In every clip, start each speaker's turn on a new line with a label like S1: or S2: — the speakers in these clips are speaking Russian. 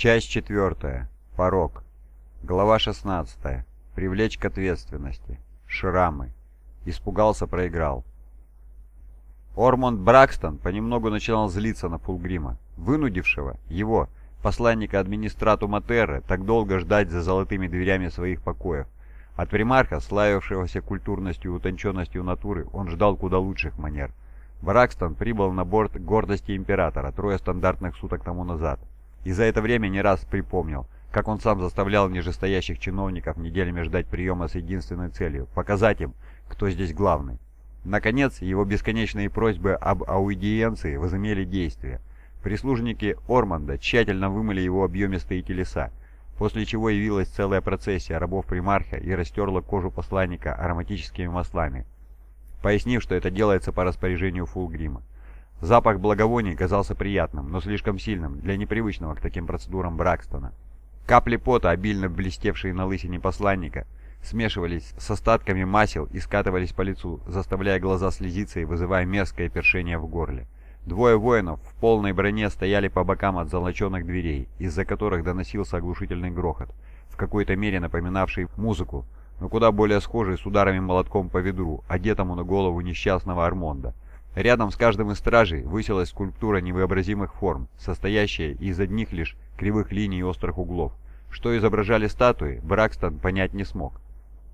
S1: Часть четвертая. Порог. Глава 16. Привлечь к ответственности. Шрамы. Испугался, проиграл. Ормонд Бракстон понемногу начинал злиться на Фулгрима, вынудившего его, посланника администратума Терры, так долго ждать за золотыми дверями своих покоев. От примарха, славившегося культурностью и утонченностью натуры, он ждал куда лучших манер. Бракстон прибыл на борт гордости Императора трое стандартных суток тому назад. И за это время не раз припомнил, как он сам заставлял нижестоящих чиновников неделями ждать приема с единственной целью – показать им, кто здесь главный. Наконец, его бесконечные просьбы об аудиенции возымели действие. Прислужники Орманда тщательно вымыли его объемистые телеса, после чего явилась целая процессия рабов примарха и растерла кожу посланника ароматическими маслами, пояснив, что это делается по распоряжению Фулгрима. Запах благовоний казался приятным, но слишком сильным для непривычного к таким процедурам Бракстона. Капли пота, обильно блестевшие на лысине посланника, смешивались с остатками масел и скатывались по лицу, заставляя глаза слезиться и вызывая мерзкое першение в горле. Двое воинов в полной броне стояли по бокам от золоченных дверей, из-за которых доносился оглушительный грохот, в какой-то мере напоминавший музыку, но куда более схожий с ударами молотком по ведру, одетому на голову несчастного Армонда. Рядом с каждым из стражей высилась скульптура невообразимых форм, состоящая из одних лишь кривых линий и острых углов. Что изображали статуи, Бракстон понять не смог.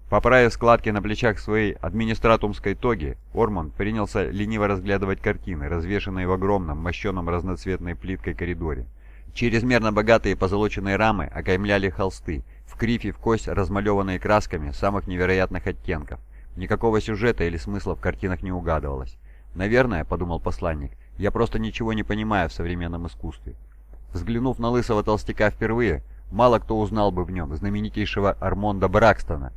S1: Поправив складки на плечах своей администратумской тоги, Ормонд принялся лениво разглядывать картины, развешанные в огромном, мощенном разноцветной плиткой коридоре. Чрезмерно богатые позолоченные рамы окаймляли холсты, в кривь и в кость размалеванные красками самых невероятных оттенков. Никакого сюжета или смысла в картинах не угадывалось. «Наверное, — подумал посланник, — я просто ничего не понимаю в современном искусстве». Взглянув на лысого толстяка впервые, мало кто узнал бы в нем знаменитейшего Армонда Бракстона,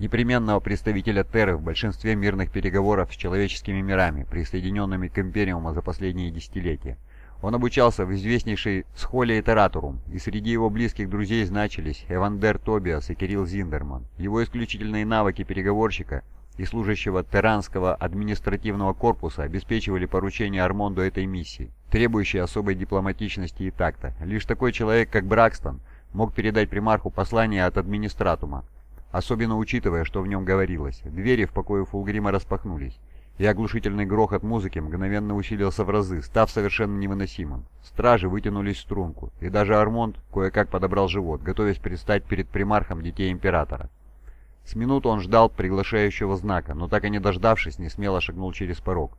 S1: непременного представителя Терры в большинстве мирных переговоров с человеческими мирами, присоединенными к Империуму за последние десятилетия. Он обучался в известнейшей Схоле Итературум, и среди его близких друзей значились Эвандер Тобиас и Кирилл Зиндерман. Его исключительные навыки переговорщика – и служащего Теранского административного корпуса обеспечивали поручение Армонду этой миссии, требующей особой дипломатичности и такта. Лишь такой человек, как Бракстон, мог передать примарху послание от администратума, особенно учитывая, что в нем говорилось. Двери в покое Фулгрима распахнулись, и оглушительный грохот музыки мгновенно усилился в разы, став совершенно невыносимым. Стражи вытянулись в струнку, и даже Армонд кое-как подобрал живот, готовясь предстать перед примархом детей Императора. С минуту он ждал приглашающего знака, но так и не дождавшись, не смело шагнул через порог.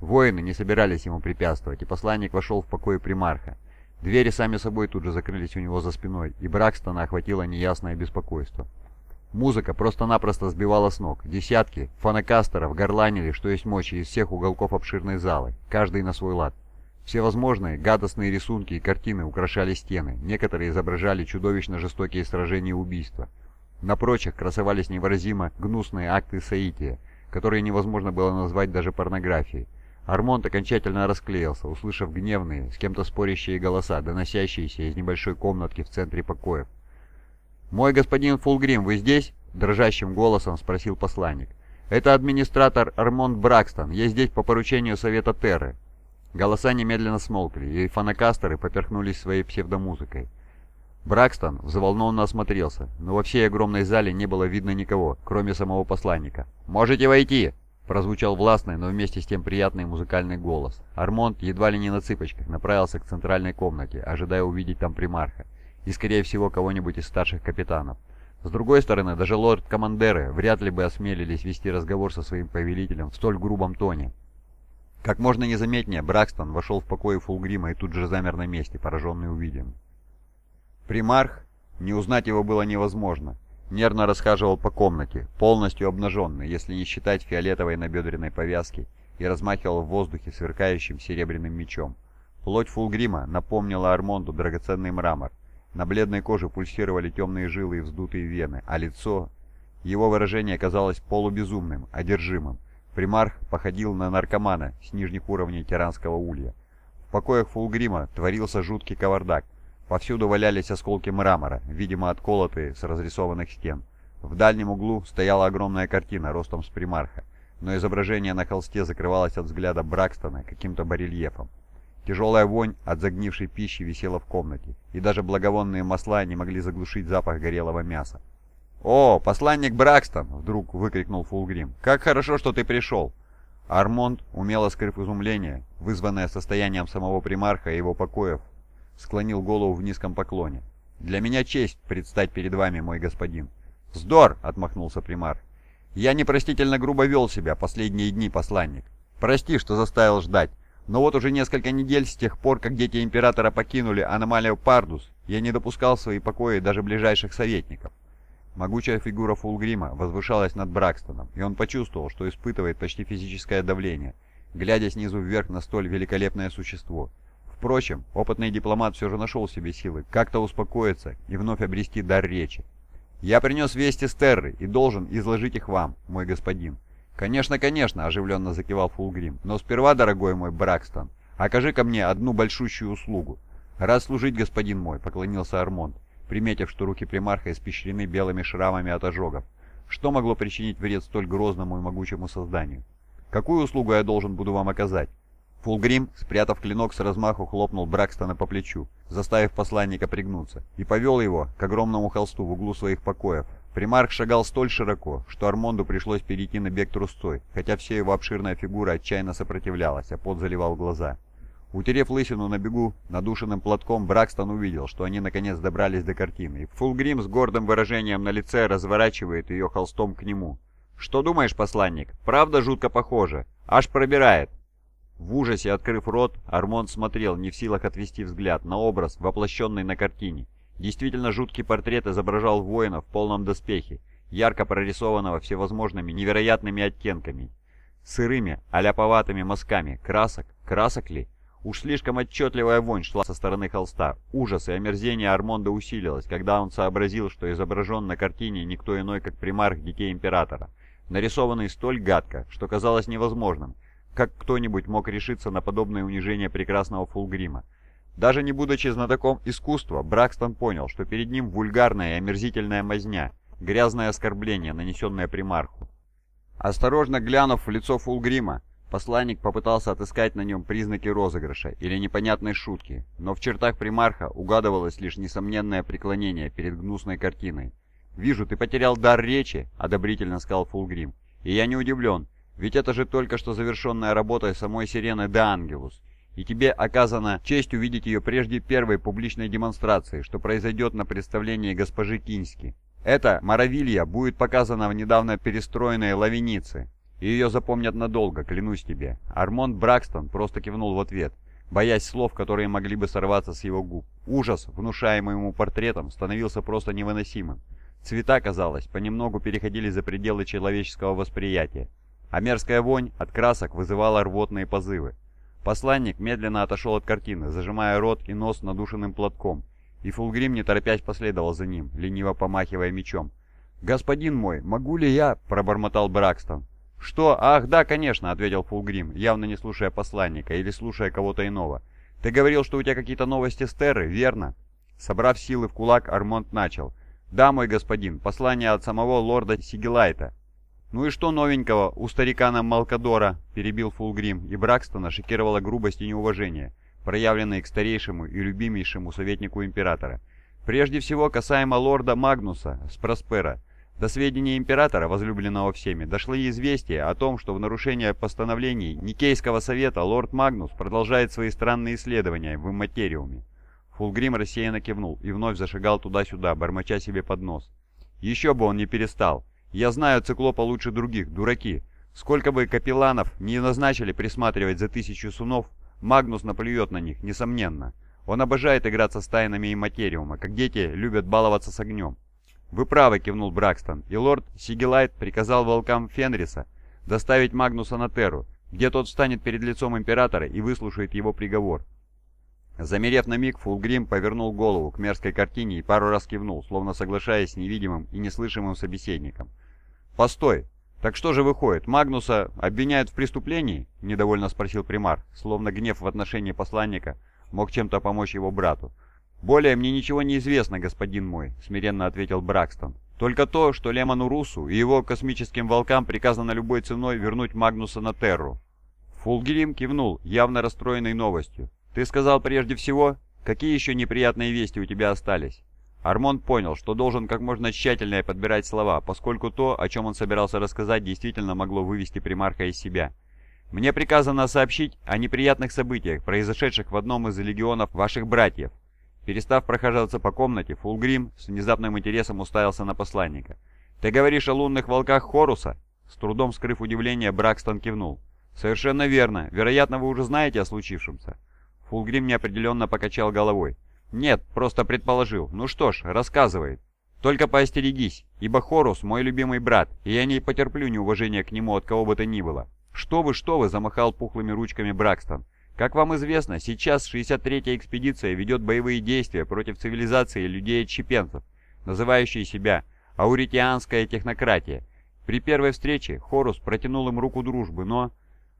S1: Воины не собирались ему препятствовать, и посланник вошел в покой примарха. Двери сами собой тут же закрылись у него за спиной, и Бракстона охватило неясное беспокойство. Музыка просто-напросто сбивала с ног. Десятки фонокастеров горланили, что есть мочи, из всех уголков обширной залы, каждый на свой лад. Всевозможные гадостные рисунки и картины украшали стены, некоторые изображали чудовищно жестокие сражения и убийства. На прочих красовались невыразимо гнусные акты соития, которые невозможно было назвать даже порнографией. Армонт окончательно расклеился, услышав гневные, с кем-то спорящие голоса, доносящиеся из небольшой комнатки в центре покоев. «Мой господин Фулгрим, вы здесь?» — дрожащим голосом спросил посланник. «Это администратор Армонд Бракстон. Я здесь по поручению Совета Терры». Голоса немедленно смолкли, и фонокастеры поперхнулись своей псевдомузыкой. Бракстон взволнованно осмотрелся, но во всей огромной зале не было видно никого, кроме самого посланника. «Можете войти!» Прозвучал властный, но вместе с тем приятный музыкальный голос. Армонд едва ли не на цыпочках направился к центральной комнате, ожидая увидеть там примарха и, скорее всего, кого-нибудь из старших капитанов. С другой стороны, даже лорд-командеры вряд ли бы осмелились вести разговор со своим повелителем в столь грубом тоне. Как можно незаметнее, Бракстон вошел в покой Фулгрима и тут же замер на месте, пораженный увиденным. Примарх, не узнать его было невозможно, нервно расхаживал по комнате, полностью обнаженный, если не считать фиолетовой набедренной повязки, и размахивал в воздухе сверкающим серебряным мечом. Плоть Фулгрима напомнила Армонду драгоценный мрамор. На бледной коже пульсировали темные жилы и вздутые вены, а лицо... Его выражение казалось полубезумным, одержимым. Примарх походил на наркомана с нижних уровней тиранского улья. В покоях Фулгрима творился жуткий кавардак, Повсюду валялись осколки мрамора, видимо отколотые с разрисованных стен. В дальнем углу стояла огромная картина ростом с примарха, но изображение на холсте закрывалось от взгляда Бракстона каким-то барельефом. Тяжелая вонь от загнившей пищи висела в комнате, и даже благовонные масла не могли заглушить запах горелого мяса. «О, посланник Бракстон!» — вдруг выкрикнул Фулгрим. «Как хорошо, что ты пришел!» Армонд, умело скрыв изумление, вызванное состоянием самого примарха и его покоев, склонил голову в низком поклоне. «Для меня честь предстать перед вами, мой господин». «Вздор!» — отмахнулся примар. «Я непростительно грубо вел себя последние дни, посланник. Прости, что заставил ждать. Но вот уже несколько недель с тех пор, как дети Императора покинули аномалию Пардус, я не допускал в свои покои даже ближайших советников. Могучая фигура Фулгрима возвышалась над Бракстоном, и он почувствовал, что испытывает почти физическое давление, глядя снизу вверх на столь великолепное существо. Впрочем, опытный дипломат все же нашел себе силы как-то успокоиться и вновь обрести дар речи. «Я принес вести с Терры и должен изложить их вам, мой господин». «Конечно, конечно», — оживленно закивал Фулгрим, «но сперва, дорогой мой Бракстон, окажи ко мне одну большущую услугу». «Рад служить, господин мой», — поклонился Армонд приметив, что руки примарха испещрены белыми шрамами от ожогов. Что могло причинить вред столь грозному и могучему созданию? Какую услугу я должен буду вам оказать? Фулгрим, спрятав клинок с размаху, хлопнул Бракстона по плечу, заставив посланника пригнуться, и повел его к огромному холсту в углу своих покоев. Примарх шагал столь широко, что Армонду пришлось перейти на бег трустой, хотя вся его обширная фигура отчаянно сопротивлялась, а пот заливал глаза. Утерев лысину на бегу, надушенным платком, Бракстон увидел, что они наконец добрались до картины, и Фулгрим с гордым выражением на лице разворачивает ее холстом к нему. «Что думаешь, посланник? Правда жутко похоже? Аж пробирает!» В ужасе, открыв рот, Армон смотрел, не в силах отвести взгляд, на образ, воплощенный на картине. Действительно жуткий портрет изображал воина в полном доспехе, ярко прорисованного всевозможными невероятными оттенками, сырыми, аляповатыми мазками, красок, красок ли? Уж слишком отчетливая вонь шла со стороны холста. Ужас и омерзение Армонда усилилось, когда он сообразил, что изображен на картине никто иной, как примарх детей Императора, нарисованный столь гадко, что казалось невозможным, как кто-нибудь мог решиться на подобное унижение прекрасного Фулгрима. Даже не будучи знатоком искусства, Бракстон понял, что перед ним вульгарная и омерзительная мазня, грязное оскорбление, нанесенное примарху. Осторожно глянув в лицо Фулгрима, Посланник попытался отыскать на нем признаки розыгрыша или непонятной шутки, но в чертах примарха угадывалось лишь несомненное преклонение перед гнусной картиной. «Вижу, ты потерял дар речи», — одобрительно сказал Фулгрим. «И я не удивлен, ведь это же только что завершенная работа самой Сирены де Ангелус, и тебе оказана честь увидеть ее прежде первой публичной демонстрации, что произойдет на представлении госпожи Кински. Эта Моровилья будет показана в недавно перестроенной Лавенице, и ее запомнят надолго, клянусь тебе». Армонд Бракстон просто кивнул в ответ, боясь слов, которые могли бы сорваться с его губ. Ужас, внушаемый ему портретом, становился просто невыносимым. Цвета, казалось, понемногу переходили за пределы человеческого восприятия, а мерзкая вонь от красок вызывала рвотные позывы. Посланник медленно отошел от картины, зажимая рот и нос надушенным платком, и Фулгрим, не торопясь, последовал за ним, лениво помахивая мечом. «Господин мой, могу ли я?» – пробормотал Бракстон. «Что? Ах, да, конечно», — ответил Фулгрим, явно не слушая посланника или слушая кого-то иного. «Ты говорил, что у тебя какие-то новости с Терры, верно?» Собрав силы в кулак, Армонт начал. «Да, мой господин, послание от самого лорда Сигелайта». «Ну и что новенького у старикана Малкадора?» — перебил Фулгрим, и Бракстона шокировала грубость и неуважение, проявленные к старейшему и любимейшему советнику императора. Прежде всего касаемо лорда Магнуса с Проспера. До сведения императора, возлюбленного всеми, дошло известие о том, что в нарушение постановлений Никейского совета лорд Магнус продолжает свои странные исследования в имматериуме. Фулгрим рассеянно кивнул и вновь зашагал туда-сюда, бормоча себе под нос. Еще бы он не перестал. Я знаю циклопа лучше других, дураки. Сколько бы капелланов не назначили присматривать за тысячу сунов, Магнус наплюет на них, несомненно. Он обожает играться с тайнами имматериума, как дети любят баловаться с огнем. «Вы правы», — кивнул Бракстон, и лорд Сигелайт приказал волкам Фенриса доставить Магнуса на Терру, где тот встанет перед лицом Императора и выслушает его приговор. Замерев на миг, Фулгрим повернул голову к мерзкой картине и пару раз кивнул, словно соглашаясь с невидимым и неслышимым собеседником. «Постой! Так что же выходит, Магнуса обвиняют в преступлении?» — недовольно спросил примар, словно гнев в отношении посланника мог чем-то помочь его брату. «Более мне ничего не известно, господин мой», — смиренно ответил Бракстон. «Только то, что Лемону Русу и его космическим волкам приказано любой ценой вернуть Магнуса на Терру». Фулгрим кивнул, явно расстроенный новостью. Ты сказал прежде всего, какие еще неприятные вести у тебя остались?» Армон понял, что должен как можно тщательнее подбирать слова, поскольку то, о чем он собирался рассказать, действительно могло вывести примарха из себя. «Мне приказано сообщить о неприятных событиях, произошедших в одном из легионов ваших братьев». Перестав прохаживаться по комнате, Фулгрим с внезапным интересом уставился на посланника. «Ты говоришь о лунных волках Хоруса?» С трудом скрыв удивление, Бракстон кивнул. «Совершенно верно. Вероятно, вы уже знаете о случившемся». Фулгрим неопределенно покачал головой. «Нет, просто предположил. Ну что ж, рассказывай. Только поостерегись, ибо Хорус мой любимый брат, и я не потерплю неуважения к нему от кого бы то ни было». «Что вы, что вы!» – замахал пухлыми ручками Бракстон. «Как вам известно, сейчас 63-я экспедиция ведет боевые действия против цивилизации людей-отщепенцев, называющей себя ауритианская технократия. При первой встрече Хорус протянул им руку дружбы, но...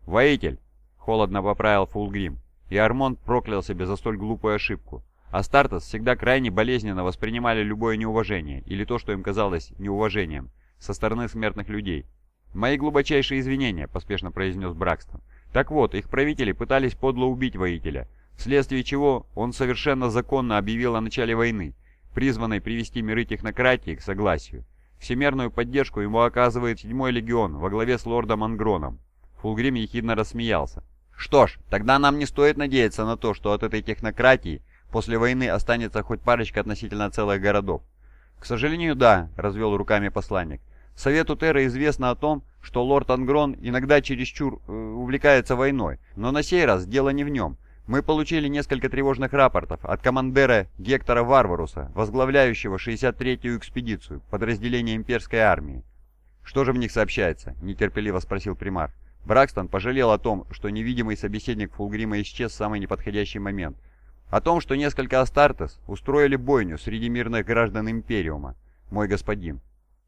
S1: «Воитель!» — холодно поправил Фулгрим, и Армонд проклял себя за столь глупую ошибку. Астартес всегда крайне болезненно воспринимали любое неуважение, или то, что им казалось неуважением, со стороны смертных людей. «Мои глубочайшие извинения», — поспешно произнес Бракстон. «Так вот, их правители пытались подло убить воителя, вследствие чего он совершенно законно объявил о начале войны, призванной привести миры технократии к согласию. Всемерную поддержку ему оказывает седьмой легион во главе с лордом Ангроном. Фулгрим ехидно рассмеялся. «Что ж, тогда нам не стоит надеяться на то, что от этой технократии после войны останется хоть парочка относительно целых городов». «К сожалению, да», — развел руками посланник. «Совету Терра известно о том, что лорд Ангрон иногда чересчур э, увлекается войной, но на сей раз дело не в нем. Мы получили несколько тревожных рапортов от командира Гектора Варваруса, возглавляющего 63-ю экспедицию, подразделение имперской армии. «Что же в них сообщается?» – нетерпеливо спросил примар. Бракстон пожалел о том, что невидимый собеседник Фулгрима исчез в самый неподходящий момент. О том, что несколько Астартес устроили бойню среди мирных граждан Империума, мой господин.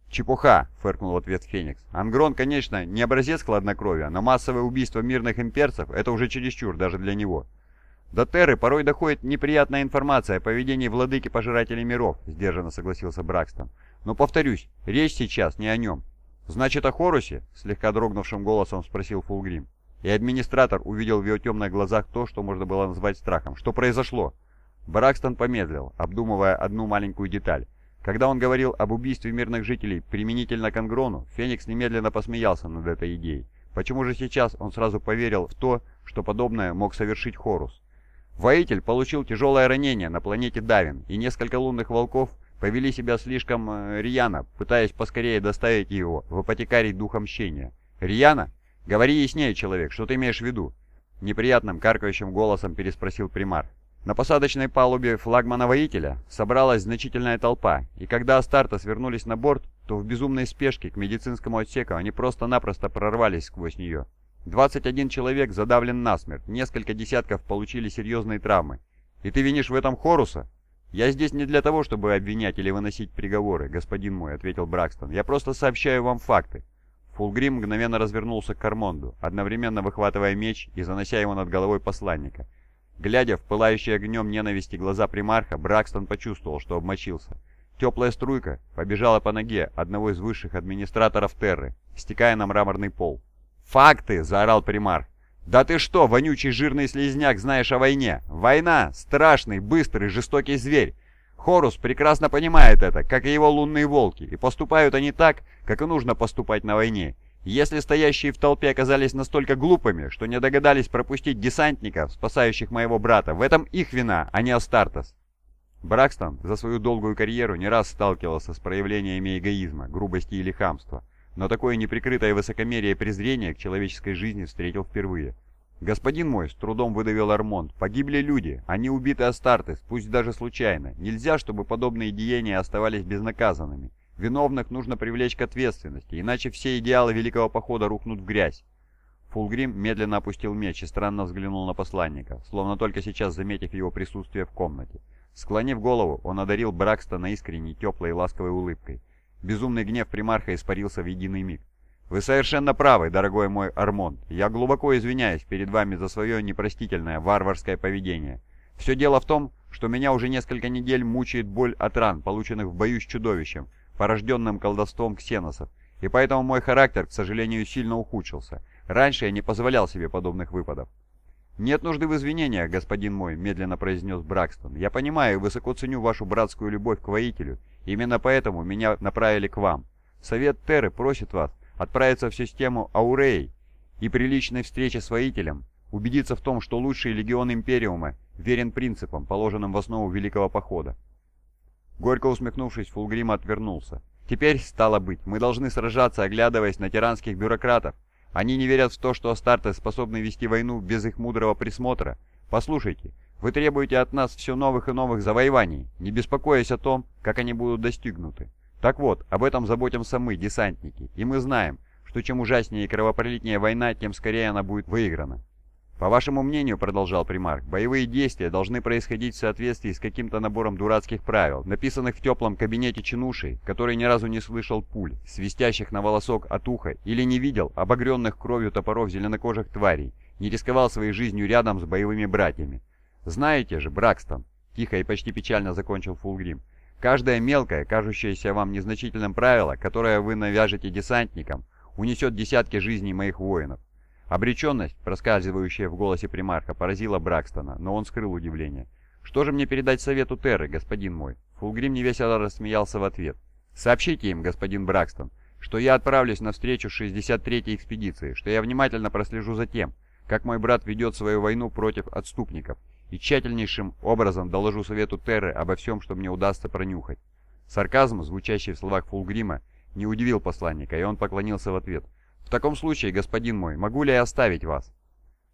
S1: «Чепуха!» — фыркнул в ответ Феникс. «Ангрон, конечно, не образец хладнокровия, но массовое убийство мирных имперцев — это уже чересчур даже для него». «До Терры порой доходит неприятная информация о поведении владыки Пожирателей Миров», — сдержанно согласился Бракстон. «Но повторюсь, речь сейчас не о нем. «Значит, о Хорусе?» — слегка дрогнувшим голосом спросил Фулгрим. И администратор увидел в его темных глазах то, что можно было назвать страхом. «Что произошло?» Бракстон помедлил, обдумывая одну маленькую деталь. Когда он говорил об убийстве мирных жителей применительно к Ангрону, Феникс немедленно посмеялся над этой идеей. Почему же сейчас он сразу поверил в то, что подобное мог совершить Хорус? Воитель получил тяжелое ранение на планете Давин, и несколько лунных волков повели себя слишком э, рьяно, пытаясь поскорее доставить его в апотекарий духа мщения. «Рьяно? Говори яснее, человек, что ты имеешь в виду?» Неприятным каркающим голосом переспросил примар. На посадочной палубе флагмана-воителя собралась значительная толпа, и когда Астартес вернулись на борт, то в безумной спешке к медицинскому отсеку они просто-напросто прорвались сквозь нее. 21 человек задавлен насмерть, несколько десятков получили серьезные травмы. И ты винишь в этом Хоруса? «Я здесь не для того, чтобы обвинять или выносить приговоры, господин мой», — ответил Бракстон. «Я просто сообщаю вам факты». Фулгрим мгновенно развернулся к Кармонду, одновременно выхватывая меч и занося его над головой посланника. Глядя в пылающие огнем ненависти глаза примарха, Бракстон почувствовал, что обмочился. Теплая струйка побежала по ноге одного из высших администраторов Терры, стекая на мраморный пол. «Факты!» — заорал примарх. «Да ты что, вонючий жирный слезняк, знаешь о войне? Война — страшный, быстрый, жестокий зверь. Хорус прекрасно понимает это, как и его лунные волки, и поступают они так, как и нужно поступать на войне. Если стоящие в толпе оказались настолько глупыми, что не догадались пропустить десантников, спасающих моего брата, в этом их вина, а не Астартес. Бракстон за свою долгую карьеру не раз сталкивался с проявлениями эгоизма, грубости или хамства но такое неприкрытое высокомерие и презрение к человеческой жизни встретил впервые. «Господин мой», — с трудом выдавил Армонд, — «погибли люди, они убиты Астартес, пусть даже случайно. Нельзя, чтобы подобные деяния оставались безнаказанными. Виновных нужно привлечь к ответственности, иначе все идеалы Великого Похода рухнут в грязь». Фулгрим медленно опустил меч и странно взглянул на посланника, словно только сейчас заметив его присутствие в комнате. Склонив голову, он одарил Бракстона искренней, теплой и ласковой улыбкой. Безумный гнев примарха испарился в единый миг. «Вы совершенно правы, дорогой мой Армонд. Я глубоко извиняюсь перед вами за свое непростительное варварское поведение. Все дело в том, что меня уже несколько недель мучает боль от ран, полученных в бою с чудовищем, порожденным колдовством ксеносов, и поэтому мой характер, к сожалению, сильно ухудшился. Раньше я не позволял себе подобных выпадов. «Нет нужды в извинениях, господин мой», — медленно произнес Бракстон. «Я понимаю и высоко ценю вашу братскую любовь к воителю. Именно поэтому меня направили к вам. Совет Терры просит вас отправиться в систему Аурей и при личной встрече с воителем убедиться в том, что лучший легион Империума верен принципам, положенным в основу Великого Похода. Горько усмехнувшись, Фулгрим отвернулся. «Теперь, стало быть, мы должны сражаться, оглядываясь на тиранских бюрократов. Они не верят в то, что Астарты способны вести войну без их мудрого присмотра. Послушайте, вы требуете от нас все новых и новых завоеваний, не беспокоясь о том, как они будут достигнуты. Так вот, об этом заботимся мы, десантники, и мы знаем, что чем ужаснее и кровопролитнее война, тем скорее она будет выиграна. «По вашему мнению, — продолжал примарх, — боевые действия должны происходить в соответствии с каким-то набором дурацких правил, написанных в теплом кабинете чинушей, который ни разу не слышал пуль, свистящих на волосок от уха, или не видел обогренных кровью топоров зеленокожих тварей, не рисковал своей жизнью рядом с боевыми братьями. Знаете же, Бракстон, — тихо и почти печально закончил Фулгрим, — каждое мелкое, кажущееся вам незначительным правило, которое вы навяжете десантникам, унесет десятки жизней моих воинов. Обреченность, проскальзывающая в голосе примарха, поразила Бракстона, но он скрыл удивление. «Что же мне передать совету Терры, господин мой?» Фулгрим невесело рассмеялся в ответ. «Сообщите им, господин Бракстон, что я отправлюсь на встречу с 63-й экспедицией, что я внимательно прослежу за тем, как мой брат ведет свою войну против отступников, и тщательнейшим образом доложу совету Терры обо всем, что мне удастся пронюхать». Сарказм, звучащий в словах Фулгрима, не удивил посланника, и он поклонился в ответ – «В таком случае, господин мой, могу ли я оставить вас?»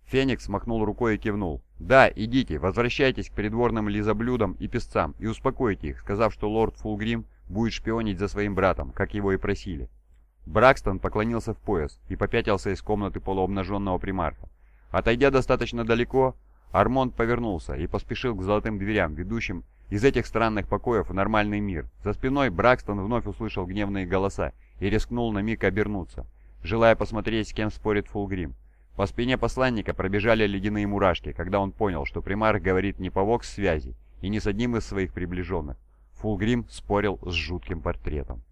S1: Феникс махнул рукой и кивнул. «Да, идите, возвращайтесь к придворным лизоблюдам и песцам и успокойте их, сказав, что лорд Фулгрим будет шпионить за своим братом, как его и просили». Бракстон поклонился в пояс и попятился из комнаты полуобнаженного примарха. Отойдя достаточно далеко, Армонд повернулся и поспешил к золотым дверям, ведущим из этих странных покоев в нормальный мир. За спиной Бракстон вновь услышал гневные голоса и рискнул на миг обернуться желая посмотреть, с кем спорит Фулгрим. По спине посланника пробежали ледяные мурашки, когда он понял, что примарх говорит не по вокс-связи и не с одним из своих приближенных. Фулгрим спорил с жутким портретом.